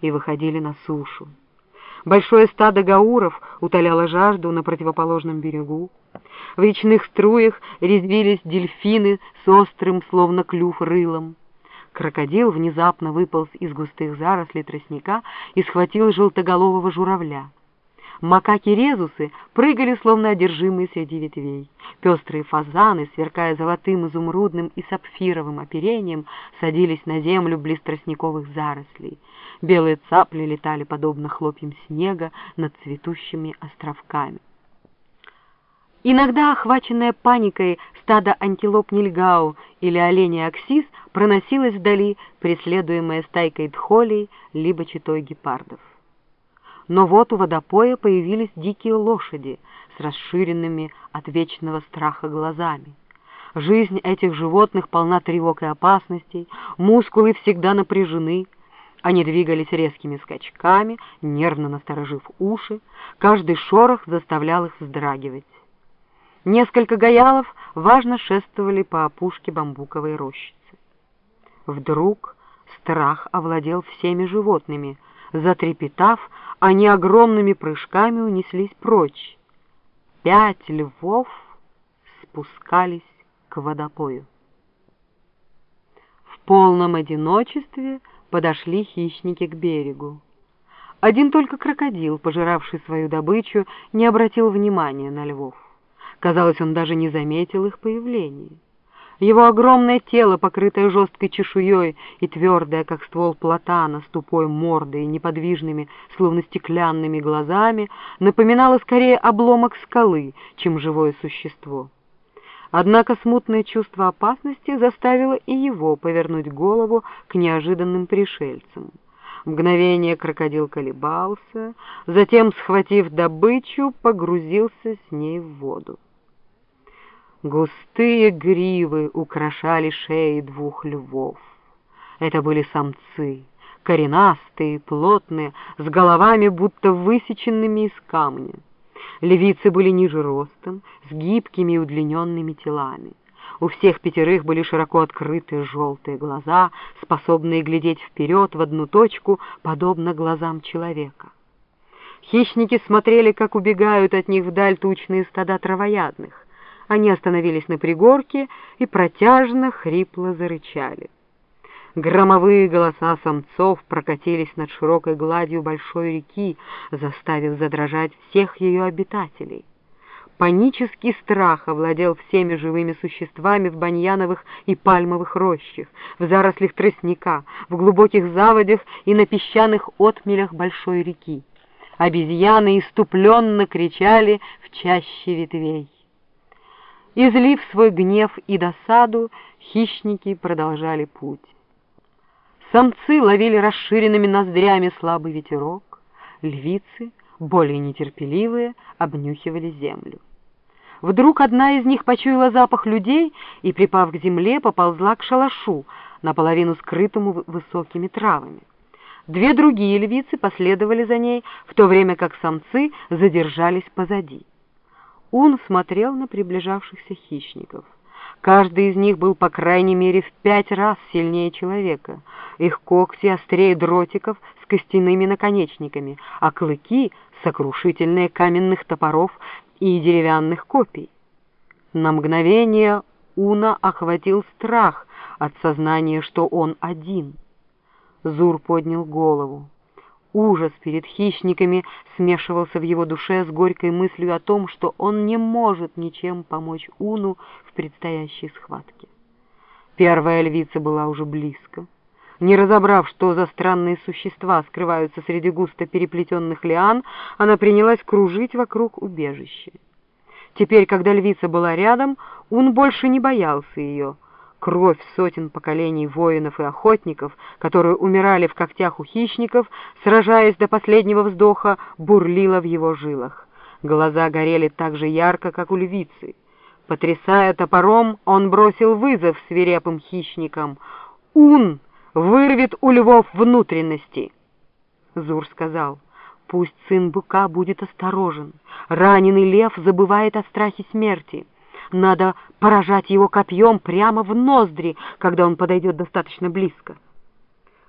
и выходили на сушу. Большое стадо гауров утоляло жажду на противоположном берегу. В речных струях резвились дельфины с острым, словно клюв, рылом. Крокодил внезапно выполз из густых зарослей тростника и схватил желтоголового журавля. Макаки-резусы прыгали, словно одержимые среди ветвей. Пестрые фазаны, сверкая золотым, изумрудным и сапфировым оперением, садились на землю близ тростниковых зарослей. Белые цапли летали, подобно хлопьям снега, над цветущими островками. Иногда, охваченная паникой, стадо антилоп Нильгау или оленя Аксис проносилось вдали, преследуемое стайкой дхолей, либо читой гепардов. Но вот у водопоя появились дикие лошади с расширенными от вечного страха глазами. Жизнь этих животных полна тревог и опасностей, мускулы всегда напряжены, они двигались резкими скачками, нервно насторожив уши, каждый шорох заставлял их вздрагивать. Несколько гаялов важно шествовали по опушке бамбуковой рощицы. Вдруг страх овладел всеми животными. Затрепетав, они огромными прыжками унеслись прочь. Пять львов спускались к водопою. В полном одиночестве подошли хищники к берегу. Один только крокодил, пожиравший свою добычу, не обратил внимания на львов. Казалось, он даже не заметил их появления. Его огромное тело, покрытое жесткой чешуей и твердое, как ствол платана, с тупой мордой и неподвижными, словно стеклянными глазами, напоминало скорее обломок скалы, чем живое существо. Однако смутное чувство опасности заставило и его повернуть голову к неожиданным пришельцам. Мгновение крокодил колебался, затем, схватив добычу, погрузился с ней в воду. Густые гривы украшали шеи двух львов. Это были самцы, коренастые, плотные, с головами будто высеченными из камня. Левицы были ниже ростом, с гибкими и удлиненными телами. У всех пятерых были широко открытые желтые глаза, способные глядеть вперед в одну точку, подобно глазам человека. Хищники смотрели, как убегают от них вдаль тучные стада травоядных. Они остановились на пригорке и протяжно, хрипло зарычали. Громовые голоса самцов прокатились над широкой гладью большой реки, заставив задрожать всех ее обитателей. Панический страх овладел всеми живыми существами в баньяновых и пальмовых рощах, в зарослях тростника, в глубоких заводях и на песчаных отмелях большой реки. Обезьяны иступленно кричали в чаще ветвей. Излив свой гнев и досаду, хищники продолжали путь. Самцы ловили расширенными ноздрями слабый ветерок, львицы, более нетерпеливые, обнюхивали землю. Вдруг одна из них почуяла запах людей и, припав к земле, поползла к шалашу, наполовину скрытому высокими травами. Две другие львицы последовали за ней, в то время как самцы задержались позади. Он смотрел на приближавшихся хищников. Каждый из них был по крайней мере в пять раз сильнее человека. Их когти острее дротиков с костяными наконечниками, а клыки — сокрушительные каменных топоров и деревянных копий. На мгновение Уна охватил страх от сознания, что он один. Зур поднял голову. Ужас перед хищниками смешивался в его душе с горькой мыслью о том, что он не может ничем помочь Уну в предстоящей схватке. Первая львица была уже близко. Не разобрав, что за странные существа скрываются среди густо переплетенных лиан, она принялась кружить вокруг убежища. Теперь, когда львица была рядом, Ун больше не боялся ее — Кровь сотен поколений воинов и охотников, которые умирали в когтях у хищников, сражаясь до последнего вздоха, бурлила в его жилах. Глаза горели так же ярко, как у львицы. Потрясая топором, он бросил вызов свирепым хищникам. «Ун вырвет у львов внутренности!» Зур сказал, «Пусть сын быка будет осторожен. Раненый лев забывает о страхе смерти». Надо поражать его копьем прямо в ноздри, когда он подойдет достаточно близко.